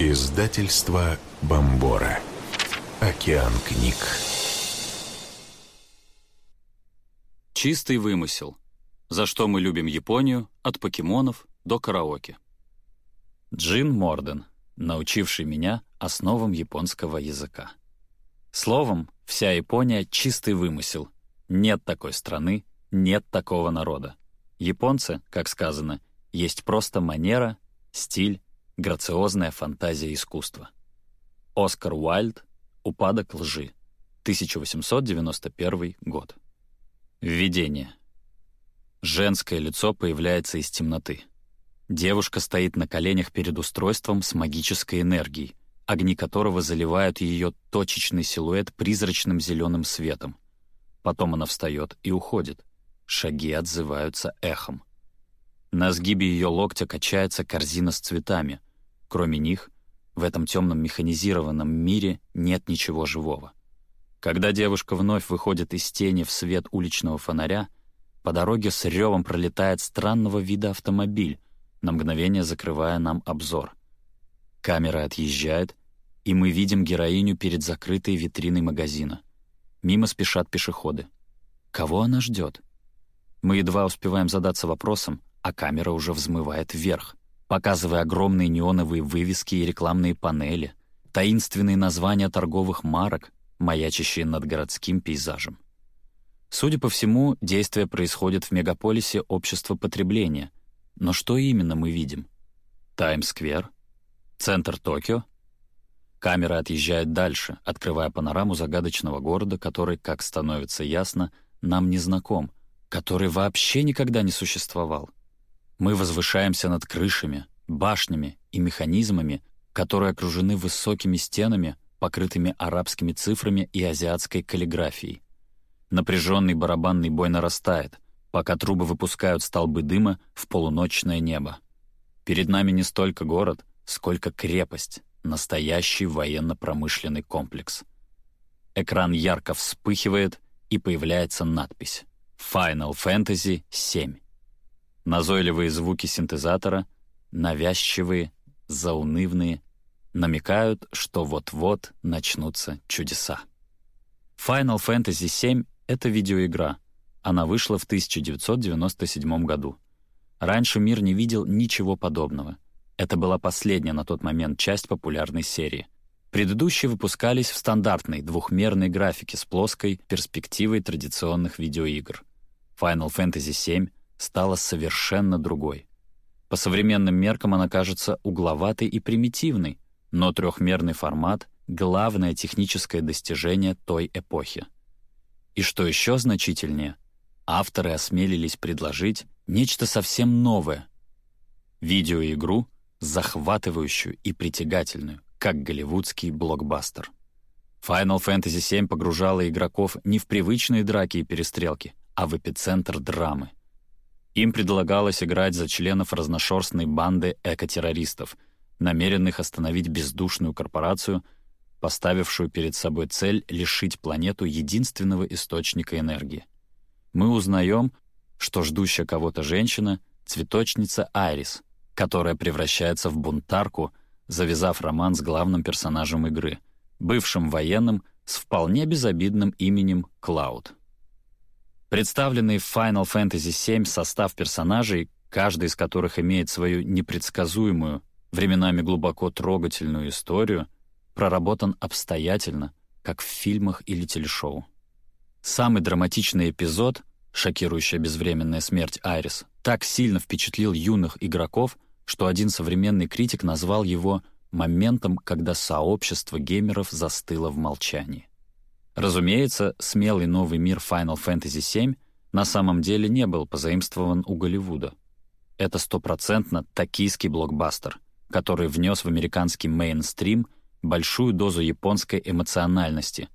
Издательство Бомбора. Океан книг. Чистый вымысел. За что мы любим Японию, от покемонов до караоке. Джин Морден, научивший меня основам японского языка. Словом, вся Япония — чистый вымысел. Нет такой страны, нет такого народа. Японцы, как сказано, есть просто манера, стиль, грациозная фантазия искусства. Оскар Уайльд «Упадок лжи», 1891 год. Введение. Женское лицо появляется из темноты. Девушка стоит на коленях перед устройством с магической энергией, огни которого заливают ее точечный силуэт призрачным зеленым светом. Потом она встает и уходит. Шаги отзываются эхом. На сгибе ее локтя качается корзина с цветами. Кроме них, в этом темном механизированном мире нет ничего живого. Когда девушка вновь выходит из тени в свет уличного фонаря, по дороге с ревом пролетает странного вида автомобиль, на мгновение закрывая нам обзор. Камера отъезжает, и мы видим героиню перед закрытой витриной магазина. Мимо спешат пешеходы. Кого она ждет? Мы едва успеваем задаться вопросом, а камера уже взмывает вверх, показывая огромные неоновые вывески и рекламные панели, таинственные названия торговых марок, маячащие над городским пейзажем. Судя по всему, действие происходит в мегаполисе общества потребления. Но что именно мы видим? Таймс-сквер? Центр Токио? Камера отъезжает дальше, открывая панораму загадочного города, который, как становится ясно, нам не знаком, который вообще никогда не существовал. Мы возвышаемся над крышами, башнями и механизмами, которые окружены высокими стенами, покрытыми арабскими цифрами и азиатской каллиграфией. Напряженный барабанный бой нарастает, пока трубы выпускают столбы дыма в полуночное небо. Перед нами не столько город, сколько крепость, настоящий военно-промышленный комплекс. Экран ярко вспыхивает, и появляется надпись «Final Fantasy VII». Назойливые звуки синтезатора, навязчивые, заунывные, намекают, что вот-вот начнутся чудеса. Final Fantasy VII — это видеоигра. Она вышла в 1997 году. Раньше мир не видел ничего подобного. Это была последняя на тот момент часть популярной серии. Предыдущие выпускались в стандартной двухмерной графике с плоской перспективой традиционных видеоигр. Final Fantasy VII стала совершенно другой. По современным меркам она кажется угловатой и примитивной, но трехмерный формат — главное техническое достижение той эпохи. И что еще значительнее, авторы осмелились предложить нечто совсем новое — видеоигру, захватывающую и притягательную, как голливудский блокбастер. Final Fantasy VII погружала игроков не в привычные драки и перестрелки, а в эпицентр драмы. Им предлагалось играть за членов разношерстной банды экотеррористов, намеренных остановить бездушную корпорацию, поставившую перед собой цель лишить планету единственного источника энергии. Мы узнаем, что ждущая кого-то женщина — цветочница Айрис, которая превращается в бунтарку, завязав роман с главным персонажем игры, бывшим военным с вполне безобидным именем Клауд. Представленный в Final Fantasy VII состав персонажей, каждый из которых имеет свою непредсказуемую, временами глубоко трогательную историю, проработан обстоятельно, как в фильмах или телешоу. Самый драматичный эпизод, шокирующая безвременная смерть Айрис, так сильно впечатлил юных игроков, что один современный критик назвал его моментом, когда сообщество геймеров застыло в молчании. Разумеется, смелый новый мир Final Fantasy VII на самом деле не был позаимствован у Голливуда. Это стопроцентно токийский блокбастер, который внес в американский мейнстрим большую дозу японской эмоциональности,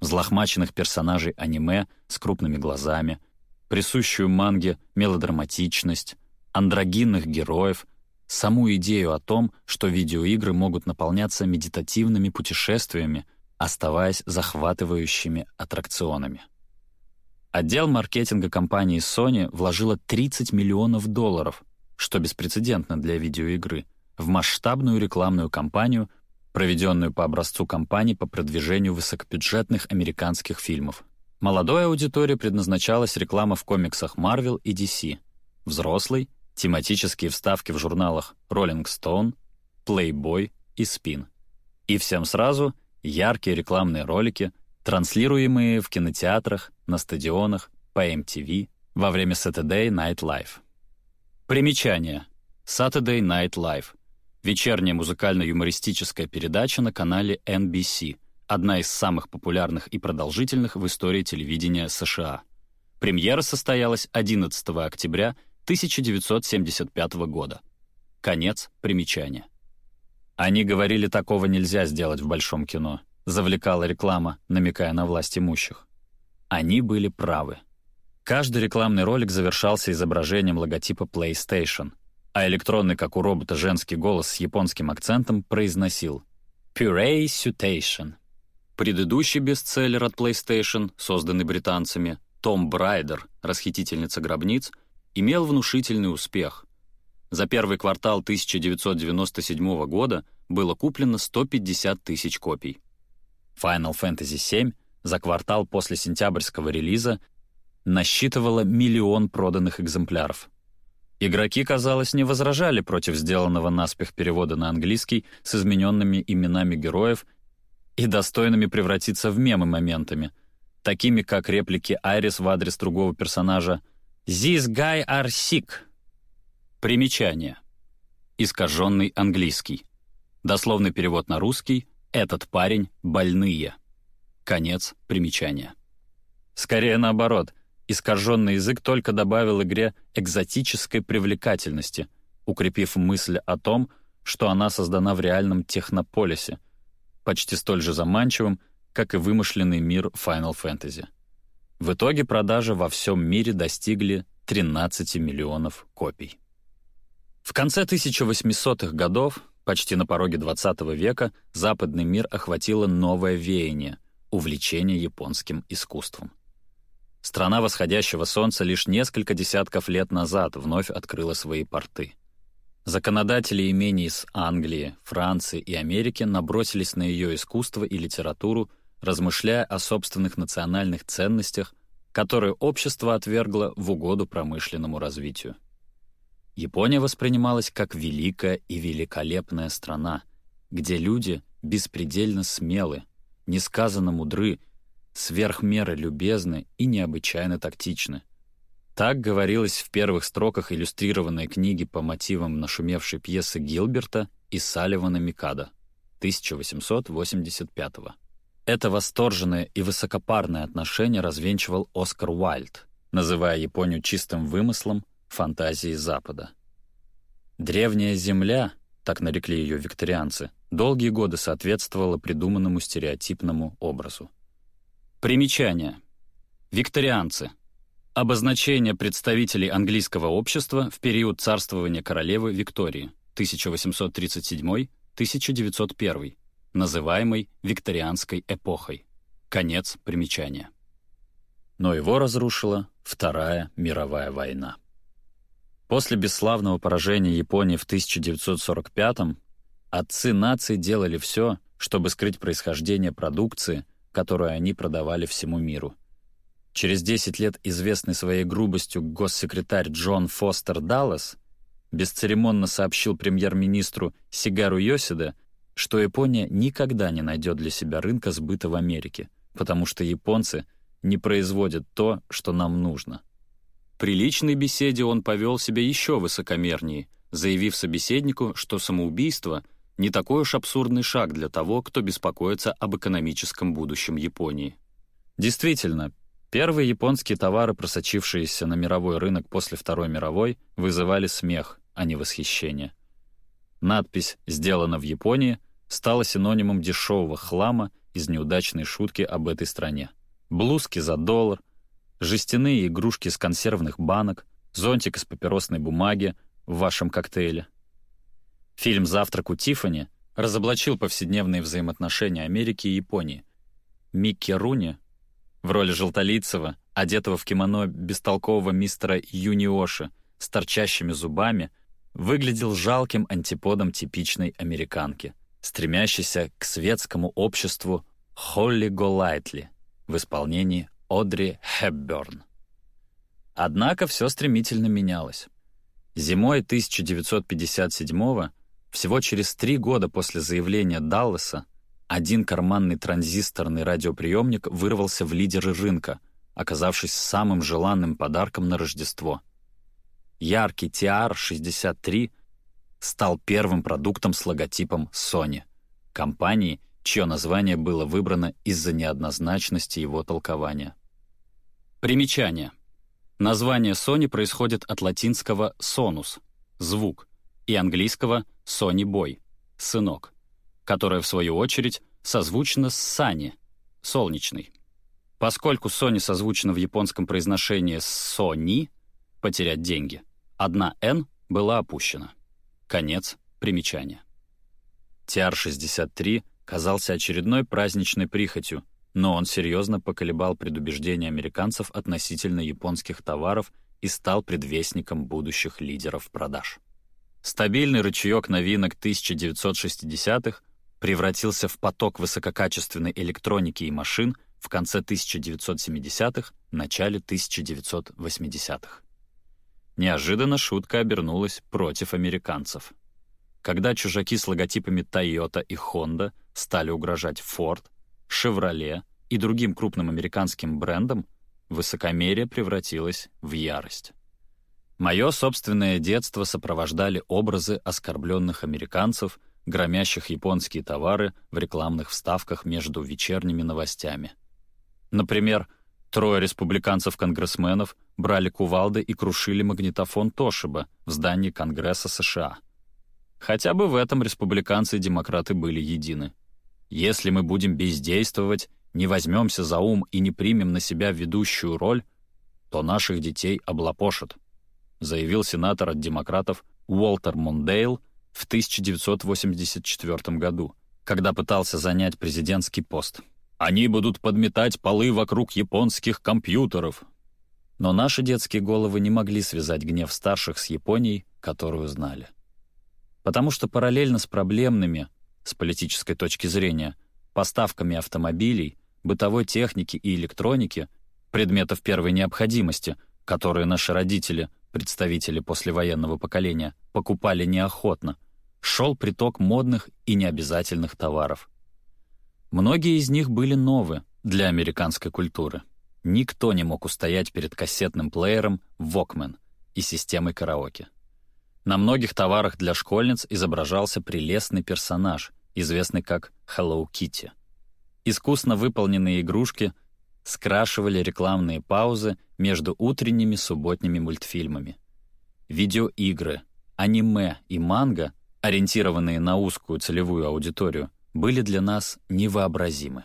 взлохмаченных персонажей аниме с крупными глазами, присущую манге мелодраматичность, андрогинных героев, саму идею о том, что видеоигры могут наполняться медитативными путешествиями оставаясь захватывающими аттракционами. Отдел маркетинга компании Sony вложила 30 миллионов долларов, что беспрецедентно для видеоигры, в масштабную рекламную кампанию, проведенную по образцу кампании по продвижению высокобюджетных американских фильмов. Молодой аудитории предназначалась реклама в комиксах Marvel и DC. Взрослый — тематические вставки в журналах Rolling Stone, Playboy и Spin. И всем сразу яркие рекламные ролики, транслируемые в кинотеатрах, на стадионах, по MTV, во время Saturday Night Live. Примечание. Saturday Night Live. Вечерняя музыкально-юмористическая передача на канале NBC, одна из самых популярных и продолжительных в истории телевидения США. Премьера состоялась 11 октября 1975 года. Конец примечания. Они говорили, такого нельзя сделать в большом кино, завлекала реклама, намекая на власть имущих. Они были правы. Каждый рекламный ролик завершался изображением логотипа PlayStation, а электронный, как у робота, женский голос с японским акцентом произносил «Puree Sutation». Предыдущий бестселлер от PlayStation, созданный британцами, «Том Брайдер. Расхитительница гробниц», имел внушительный успех. За первый квартал 1997 года было куплено 150 тысяч копий. Final Fantasy VII за квартал после сентябрьского релиза насчитывала миллион проданных экземпляров. Игроки, казалось, не возражали против сделанного наспех перевода на английский с измененными именами героев и достойными превратиться в мемы моментами, такими как реплики Айрис в адрес другого персонажа «This guy are sick». Примечание. Искаженный английский. Дословный перевод на русский «Этот парень — больные». Конец примечания. Скорее наоборот — Искаженный язык только добавил игре экзотической привлекательности, укрепив мысль о том, что она создана в реальном технополисе, почти столь же заманчивым, как и вымышленный мир Final Fantasy. В итоге продажи во всем мире достигли 13 миллионов копий. В конце 1800-х годов, почти на пороге 20 века, западный мир охватило новое веяние — увлечение японским искусством. Страна восходящего солнца лишь несколько десятков лет назад вновь открыла свои порты. Законодатели имений из Англии, Франции и Америки набросились на ее искусство и литературу, размышляя о собственных национальных ценностях, которые общество отвергло в угоду промышленному развитию. Япония воспринималась как великая и великолепная страна, где люди беспредельно смелы, несказанно мудры сверх меры любезны и необычайно тактичны. Так говорилось в первых строках иллюстрированной книги по мотивам нашумевшей пьесы Гилберта и Салливана Микада 1885 -го. Это восторженное и высокопарное отношение развенчивал Оскар Уайльд, называя Японию чистым вымыслом фантазии Запада. «Древняя земля», так нарекли ее викторианцы, долгие годы соответствовала придуманному стереотипному образу. Примечание. Викторианцы. Обозначение представителей английского общества в период царствования королевы Виктории 1837-1901, называемой викторианской эпохой. Конец примечания. Но его разрушила Вторая мировая война. После бесславного поражения Японии в 1945-м отцы нации делали все, чтобы скрыть происхождение продукции – которую они продавали всему миру. Через 10 лет известный своей грубостью госсекретарь Джон Фостер Даллас бесцеремонно сообщил премьер-министру Сигару Йосида, что Япония никогда не найдет для себя рынка сбыта в Америке, потому что японцы не производят то, что нам нужно. При личной беседе он повел себя еще высокомернее, заявив собеседнику, что самоубийство — не такой уж абсурдный шаг для того, кто беспокоится об экономическом будущем Японии. Действительно, первые японские товары, просочившиеся на мировой рынок после Второй мировой, вызывали смех, а не восхищение. Надпись «Сделано в Японии» стала синонимом дешевого хлама из неудачной шутки об этой стране. Блузки за доллар, жестяные игрушки из консервных банок, зонтик из папиросной бумаги в вашем коктейле. Фильм «Завтрак у Тиффани» разоблачил повседневные взаимоотношения Америки и Японии. Микки Руни в роли желтолицего, одетого в кимоно бестолкового мистера Юниоши с торчащими зубами, выглядел жалким антиподом типичной американки, стремящейся к светскому обществу Холли Голайтли в исполнении Одри Хепберн. Однако все стремительно менялось. Зимой 1957-го, всего через три года после заявления Далласа, один карманный транзисторный радиоприемник вырвался в лидеры рынка, оказавшись самым желанным подарком на Рождество. Яркий TR-63 стал первым продуктом с логотипом Sony, компании, чье название было выбрано из-за неоднозначности его толкования. Примечание. Название Sony происходит от латинского «sonus» — «звук» и английского «Sony Boy» — «сынок» которая, в свою очередь, созвучна с «сани» — «солнечный». Поскольку «сони» созвучно в японском произношении «сони» — «потерять деньги», одна «н» была опущена. Конец примечания. TR-63 казался очередной праздничной прихотью, но он серьезно поколебал предубеждения американцев относительно японских товаров и стал предвестником будущих лидеров продаж. Стабильный рычаек новинок 1960-х превратился в поток высококачественной электроники и машин в конце 1970-х, начале 1980-х. Неожиданно шутка обернулась против американцев. Когда чужаки с логотипами Toyota и Honda стали угрожать Ford, Chevrolet и другим крупным американским брендам, высокомерие превратилось в ярость. Мое собственное детство сопровождали образы оскорбленных американцев — громящих японские товары в рекламных вставках между вечерними новостями. Например, трое республиканцев-конгрессменов брали кувалды и крушили магнитофон Тошиба в здании Конгресса США. Хотя бы в этом республиканцы и демократы были едины. Если мы будем бездействовать, не возьмемся за ум и не примем на себя ведущую роль, то наших детей облапошат, заявил сенатор от демократов Уолтер Мондейл в 1984 году, когда пытался занять президентский пост. «Они будут подметать полы вокруг японских компьютеров». Но наши детские головы не могли связать гнев старших с Японией, которую знали. Потому что параллельно с проблемными, с политической точки зрения, поставками автомобилей, бытовой техники и электроники, предметов первой необходимости, которые наши родители, представители послевоенного поколения, покупали неохотно, шел приток модных и необязательных товаров. Многие из них были новы для американской культуры. Никто не мог устоять перед кассетным плеером Walkman и системой караоке. На многих товарах для школьниц изображался прелестный персонаж, известный как Hello Kitty. Искусно выполненные игрушки скрашивали рекламные паузы между утренними субботними мультфильмами. Видеоигры, аниме и манго — ориентированные на узкую целевую аудиторию, были для нас невообразимы.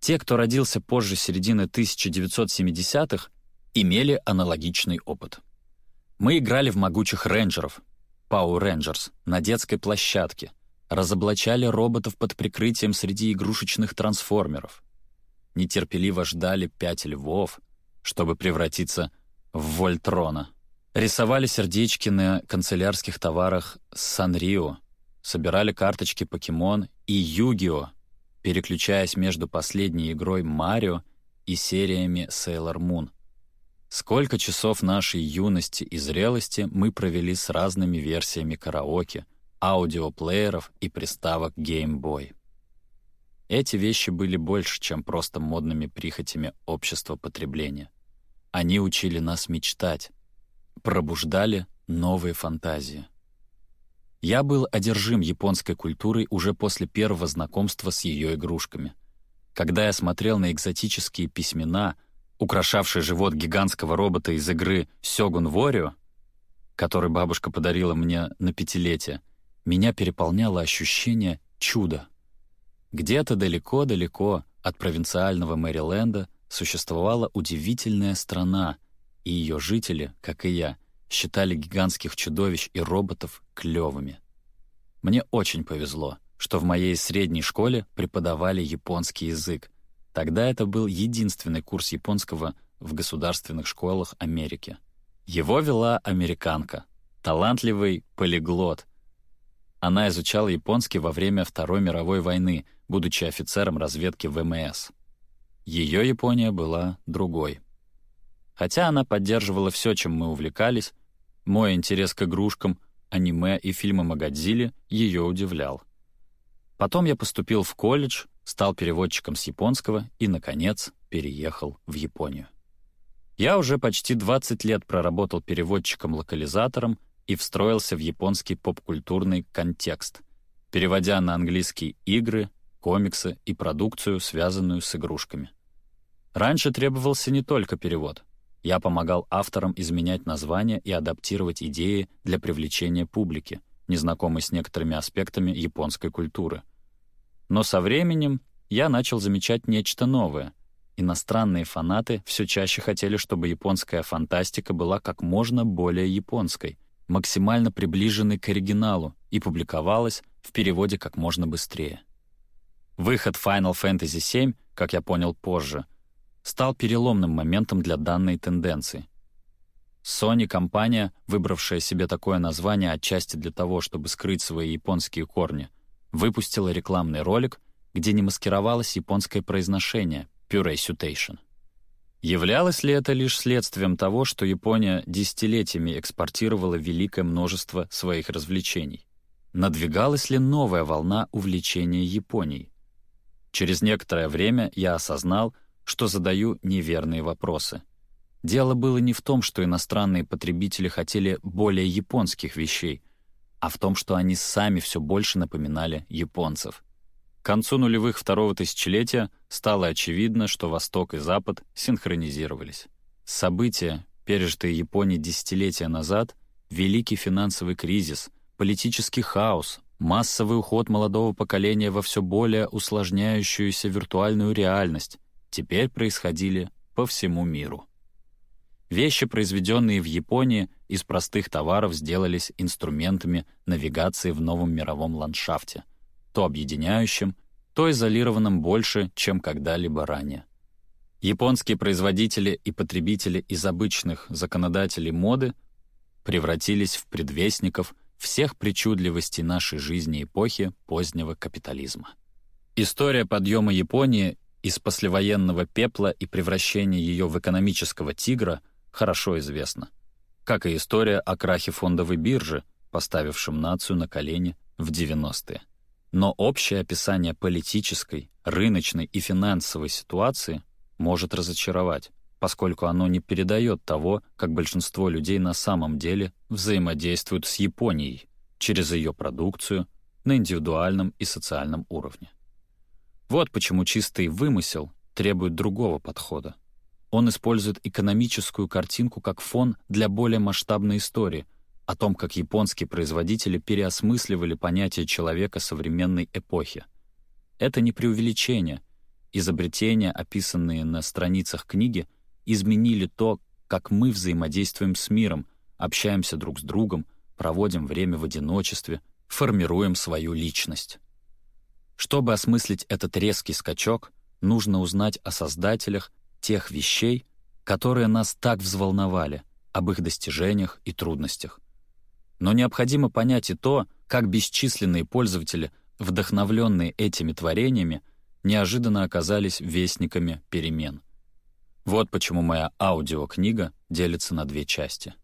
Те, кто родился позже середины 1970-х, имели аналогичный опыт. Мы играли в могучих рейнджеров, Power Rangers, на детской площадке, разоблачали роботов под прикрытием среди игрушечных трансформеров. Нетерпеливо ждали пять львов, чтобы превратиться в Вольтрона. Рисовали сердечки на канцелярских товарах Санрио, собирали карточки Покемон и Югио, переключаясь между последней игрой Марио и сериями Sailor Moon. Сколько часов нашей юности и зрелости мы провели с разными версиями караоке, аудиоплееров и приставок Game Boy. Эти вещи были больше, чем просто модными прихотями общества потребления. Они учили нас мечтать, пробуждали новые фантазии. Я был одержим японской культурой уже после первого знакомства с ее игрушками. Когда я смотрел на экзотические письмена, украшавшие живот гигантского робота из игры «Сёгун Ворио», который бабушка подарила мне на пятилетие, меня переполняло ощущение чуда. Где-то далеко-далеко от провинциального Мэриленда существовала удивительная страна, и ее жители, как и я, считали гигантских чудовищ и роботов клевыми. Мне очень повезло, что в моей средней школе преподавали японский язык. Тогда это был единственный курс японского в государственных школах Америки. Его вела американка, талантливый полиглот. Она изучала японский во время Второй мировой войны, будучи офицером разведки ВМС. Ее Япония была другой. Хотя она поддерживала все, чем мы увлекались, мой интерес к игрушкам, аниме и фильмам о Годзилле ее удивлял. Потом я поступил в колледж, стал переводчиком с японского и, наконец, переехал в Японию. Я уже почти 20 лет проработал переводчиком-локализатором и встроился в японский попкультурный контекст, переводя на английский игры, комиксы и продукцию, связанную с игрушками. Раньше требовался не только перевод. Я помогал авторам изменять названия и адаптировать идеи для привлечения публики, незнакомой с некоторыми аспектами японской культуры. Но со временем я начал замечать нечто новое. Иностранные фанаты все чаще хотели, чтобы японская фантастика была как можно более японской, максимально приближенной к оригиналу и публиковалась в переводе как можно быстрее. Выход Final Fantasy VII, как я понял позже, стал переломным моментом для данной тенденции. Sony — компания, выбравшая себе такое название отчасти для того, чтобы скрыть свои японские корни, выпустила рекламный ролик, где не маскировалось японское произношение «Pure Sutation». Являлось ли это лишь следствием того, что Япония десятилетиями экспортировала великое множество своих развлечений? Надвигалась ли новая волна увлечения Японией? Через некоторое время я осознал, что задаю неверные вопросы. Дело было не в том, что иностранные потребители хотели более японских вещей, а в том, что они сами все больше напоминали японцев. К концу нулевых второго тысячелетия стало очевидно, что Восток и Запад синхронизировались. События, пережитые Японией десятилетия назад, великий финансовый кризис, политический хаос, массовый уход молодого поколения во все более усложняющуюся виртуальную реальность теперь происходили по всему миру. Вещи, произведенные в Японии, из простых товаров сделались инструментами навигации в новом мировом ландшафте, то объединяющим, то изолированным больше, чем когда-либо ранее. Японские производители и потребители из обычных законодателей моды превратились в предвестников всех причудливостей нашей жизни эпохи позднего капитализма. История подъема Японии из послевоенного пепла и превращения ее в экономического тигра хорошо известна, как и история о крахе фондовой биржи, поставившем нацию на колени в 90-е. Но общее описание политической, рыночной и финансовой ситуации может разочаровать, поскольку оно не передает того, как большинство людей на самом деле взаимодействуют с Японией через ее продукцию на индивидуальном и социальном уровне. Вот почему чистый вымысел требует другого подхода. Он использует экономическую картинку как фон для более масштабной истории о том, как японские производители переосмысливали понятие человека современной эпохи. Это не преувеличение. Изобретения, описанные на страницах книги, изменили то, как мы взаимодействуем с миром, общаемся друг с другом, проводим время в одиночестве, формируем свою личность. Чтобы осмыслить этот резкий скачок, нужно узнать о создателях тех вещей, которые нас так взволновали, об их достижениях и трудностях. Но необходимо понять и то, как бесчисленные пользователи, вдохновленные этими творениями, неожиданно оказались вестниками перемен — вот почему моя аудиокнига делится на две части.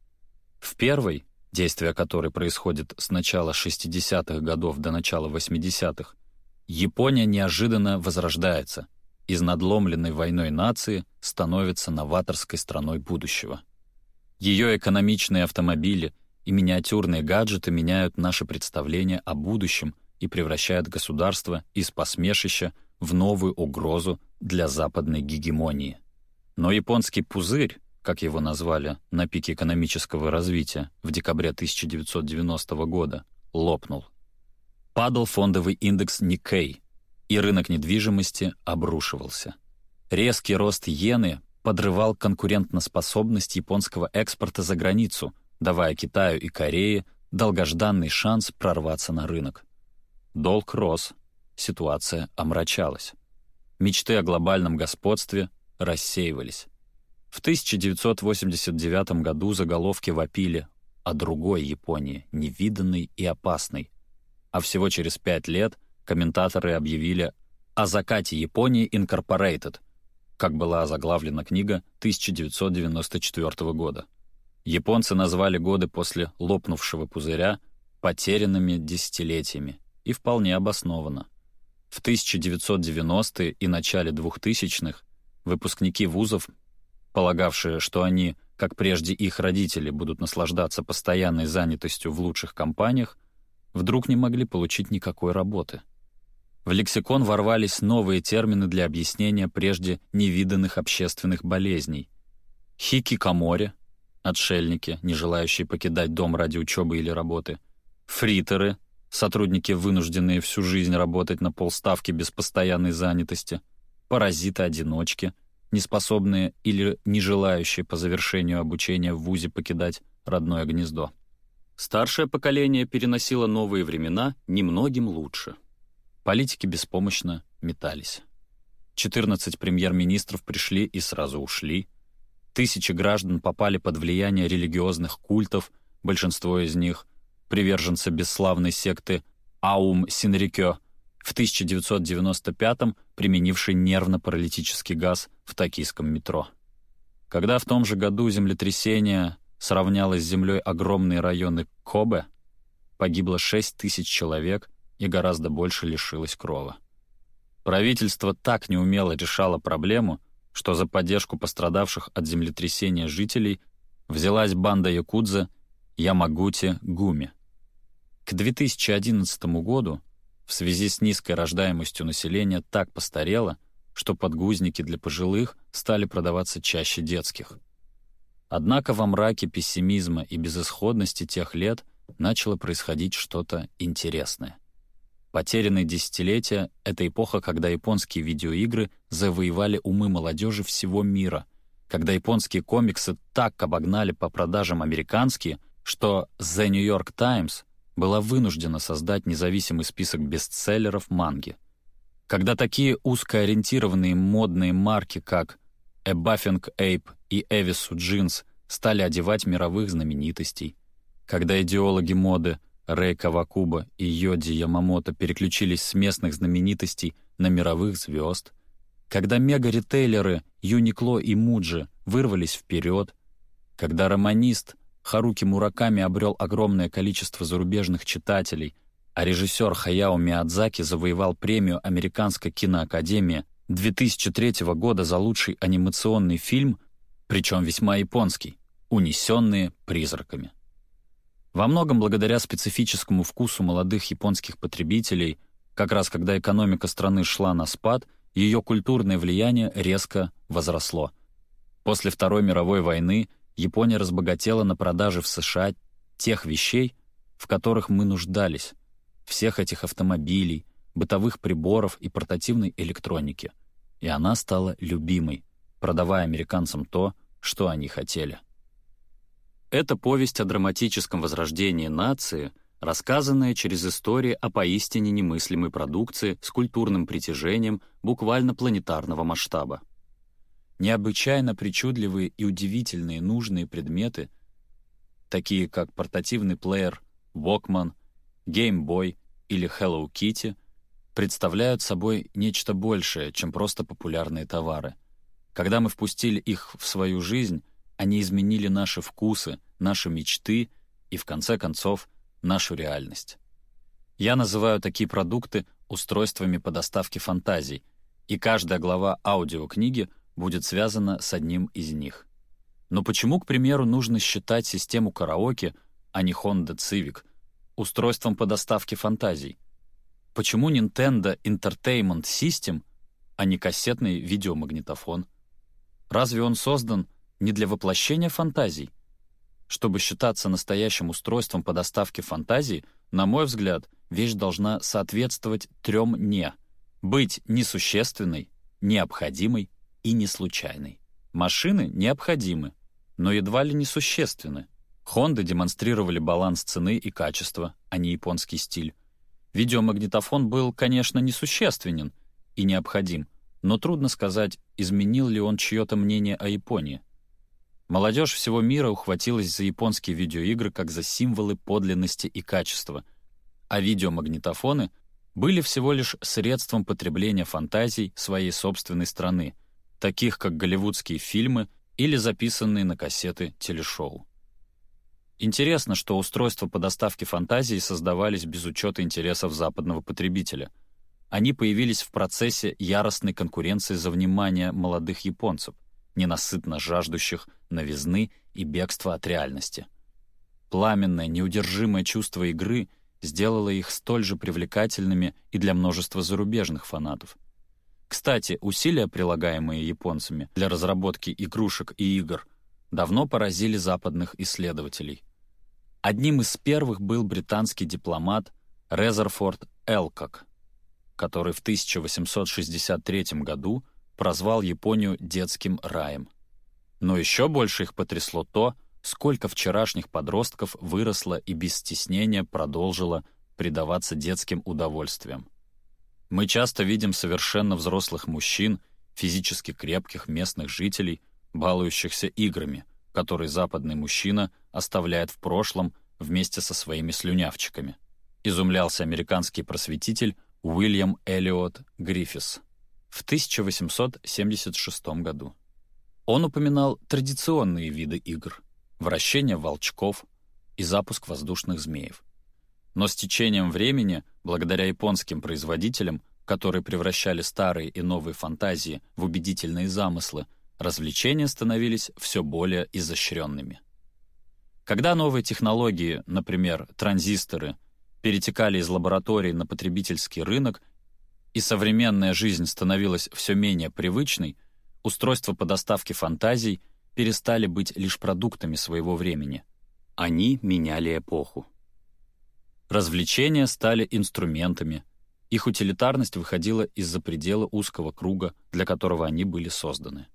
В первой, действие которой происходит с начала 60-х годов до начала 80-х, Япония неожиданно возрождается, из надломленной войной нации становится новаторской страной будущего. Ее экономичные автомобили и миниатюрные гаджеты меняют наше представление о будущем и превращают государство из посмешища в новую угрозу для западной гегемонии. Но японский пузырь, как его назвали на пике экономического развития в декабре 1990 года, лопнул. Падал фондовый индекс Nikkei, и рынок недвижимости обрушивался. Резкий рост иены подрывал конкурентоспособность японского экспорта за границу, давая Китаю и Корее долгожданный шанс прорваться на рынок. Долг рос, ситуация омрачалась. Мечты о глобальном господстве рассеивались. В 1989 году заголовки вопили о другой Японии, невиданной и опасной. А всего через пять лет комментаторы объявили о закате Японии Incorporated, как была озаглавлена книга 1994 года. Японцы назвали годы после лопнувшего пузыря потерянными десятилетиями, и вполне обоснованно. В 1990-е и начале 2000-х выпускники вузов, полагавшие, что они, как прежде их родители, будут наслаждаться постоянной занятостью в лучших компаниях, вдруг не могли получить никакой работы. В лексикон ворвались новые термины для объяснения прежде невиданных общественных болезней. Хикикомори — отшельники, не желающие покидать дом ради учебы или работы, фритеры — сотрудники, вынужденные всю жизнь работать на полставки без постоянной занятости, паразиты-одиночки, неспособные или не желающие по завершению обучения в ВУЗе покидать родное гнездо. Старшее поколение переносило новые времена немногим лучше. Политики беспомощно метались. 14 премьер-министров пришли и сразу ушли. Тысячи граждан попали под влияние религиозных культов, большинство из них приверженца бесславной секты Аум Синрикё, в 1995-м применивший нервно-паралитический газ в токийском метро. Когда в том же году землетрясение сравняло с землей огромные районы Кобе, погибло 6 тысяч человек и гораздо больше лишилось крова. Правительство так неумело решало проблему, что за поддержку пострадавших от землетрясения жителей взялась банда Якудза Ямагути Гуми — к 2011 году в связи с низкой рождаемостью населения так постарело, что подгузники для пожилых стали продаваться чаще детских. Однако во мраке пессимизма и безысходности тех лет начало происходить что-то интересное. Потерянные десятилетия — это эпоха, когда японские видеоигры завоевали умы молодежи всего мира, когда японские комиксы так обогнали по продажам американские, что The New York Times была вынуждена создать независимый список бестселлеров манги. Когда такие узкоориентированные модные марки, как A Buffing Ape и Evisu Jeans стали одевать мировых знаменитостей, когда идеологи моды Рэй Кавакуба и Йоди Ямамото переключились с местных знаменитостей на мировых звезд, когда мега-ритейлеры Юникло и Муджи вырвались вперед, когда романист Харуки Мураками обрел огромное количество зарубежных читателей, а режиссер Хаяо Миядзаки завоевал премию Американской киноакадемии 2003 года за лучший анимационный фильм, причем весьма японский, «Унесенные призраками». Во многом благодаря специфическому вкусу молодых японских потребителей, как раз когда экономика страны шла на спад, ее культурное влияние резко возросло. После Второй мировой войны – Япония разбогатела на продаже в США тех вещей, в которых мы нуждались, всех этих автомобилей, бытовых приборов и портативной электроники. И она стала любимой, продавая американцам то, что они хотели. Это повесть о драматическом возрождении нации, рассказанная через истории о поистине немыслимой продукции с культурным притяжением буквально планетарного масштаба. Необычайно причудливые и удивительные нужные предметы, такие как портативный плеер Walkman, Game Boy или Hello Kitty, представляют собой нечто большее, чем просто популярные товары. Когда мы впустили их в свою жизнь, они изменили наши вкусы, наши мечты и, в конце концов, нашу реальность. Я называю такие продукты устройствами по доставке фантазий, и каждая глава аудиокниги — будет связано с одним из них. Но почему, к примеру, нужно считать систему караоке, а не Honda Civic, устройством по доставке фантазий? Почему Nintendo Entertainment System, а не кассетный видеомагнитофон? Разве он создан не для воплощения фантазий? Чтобы считаться настоящим устройством по доставке фантазий, на мой взгляд, вещь должна соответствовать трем «не». Быть несущественной, необходимой и не случайный. Машины необходимы, но едва ли не существенны. Хонды демонстрировали баланс цены и качества, а не японский стиль. Видеомагнитофон был, конечно, несущественен и необходим, но трудно сказать, изменил ли он чье-то мнение о Японии. Молодежь всего мира ухватилась за японские видеоигры как за символы подлинности и качества, а видеомагнитофоны были всего лишь средством потребления фантазий своей собственной страны, таких как голливудские фильмы или записанные на кассеты телешоу. Интересно, что устройства по доставке фантазии создавались без учета интересов западного потребителя. Они появились в процессе яростной конкуренции за внимание молодых японцев, ненасытно жаждущих новизны и бегства от реальности. Пламенное, неудержимое чувство игры сделало их столь же привлекательными и для множества зарубежных фанатов. Кстати, усилия, прилагаемые японцами для разработки игрушек и игр, давно поразили западных исследователей — Одним из первых был британский дипломат Резерфорд Элкок, который в 1863 году прозвал Японию детским раем. Но еще больше их потрясло то, сколько вчерашних подростков выросло и без стеснения продолжило предаваться детским удовольствиям. Мы часто видим совершенно взрослых мужчин, физически крепких местных жителей, балующихся играми, который западный мужчина оставляет в прошлом вместе со своими слюнявчиками. Изумлялся американский просветитель Уильям Эллиот Гриффис в 1876 году. Он упоминал традиционные виды игр — вращение волчков и запуск воздушных змеев. Но с течением времени, благодаря японским производителям, которые превращали старые и новые фантазии в убедительные замыслы, развлечения становились все более изощренными. Когда новые технологии, например, транзисторы, перетекали из лаборатории на потребительский рынок, и современная жизнь становилась все менее привычной, устройства по доставке фантазий перестали быть лишь продуктами своего времени. Они меняли эпоху. Развлечения стали инструментами, их утилитарность выходила из-за предела узкого круга, для которого они были созданы.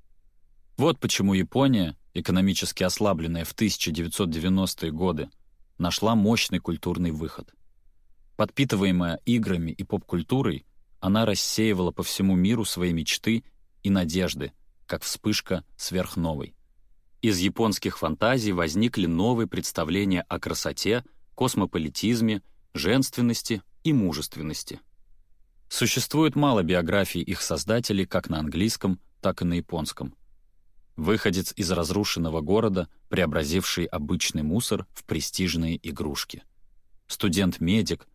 Вот почему Япония, экономически ослабленная в 1990-е годы, нашла мощный культурный выход. Подпитываемая играми и поп-культурой, она рассеивала по всему миру свои мечты и надежды, как вспышка сверхновой. Из японских фантазий возникли новые представления о красоте, космополитизме, женственности и мужественности. Существует мало биографий их создателей как на английском, так и на японском — Выходец из разрушенного города, преобразивший обычный мусор в престижные игрушки. Студент-медик,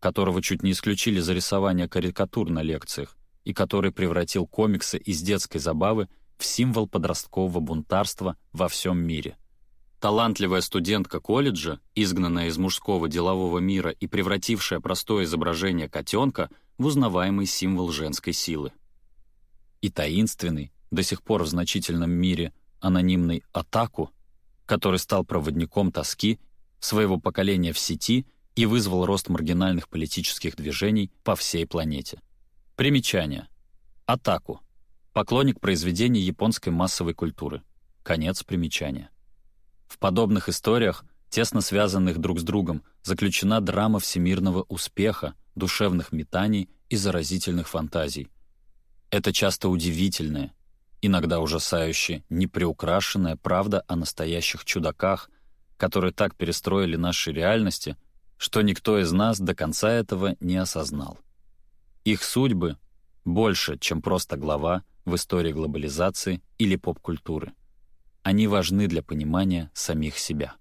которого чуть не исключили за рисование карикатур на лекциях, и который превратил комиксы из детской забавы в символ подросткового бунтарства во всем мире. Талантливая студентка колледжа, изгнанная из мужского делового мира и превратившая простое изображение котенка в узнаваемый символ женской силы. И таинственный, до сих пор в значительном мире анонимный Атаку, который стал проводником тоски своего поколения в сети и вызвал рост маргинальных политических движений по всей планете. Примечание. Атаку. Поклонник произведений японской массовой культуры. Конец примечания. В подобных историях, тесно связанных друг с другом, заключена драма всемирного успеха, душевных метаний и заразительных фантазий. Это часто удивительное, иногда ужасающе неприукрашенная правда о настоящих чудаках, которые так перестроили наши реальности, что никто из нас до конца этого не осознал. Их судьбы больше, чем просто глава в истории глобализации или поп-культуры. Они важны для понимания самих себя.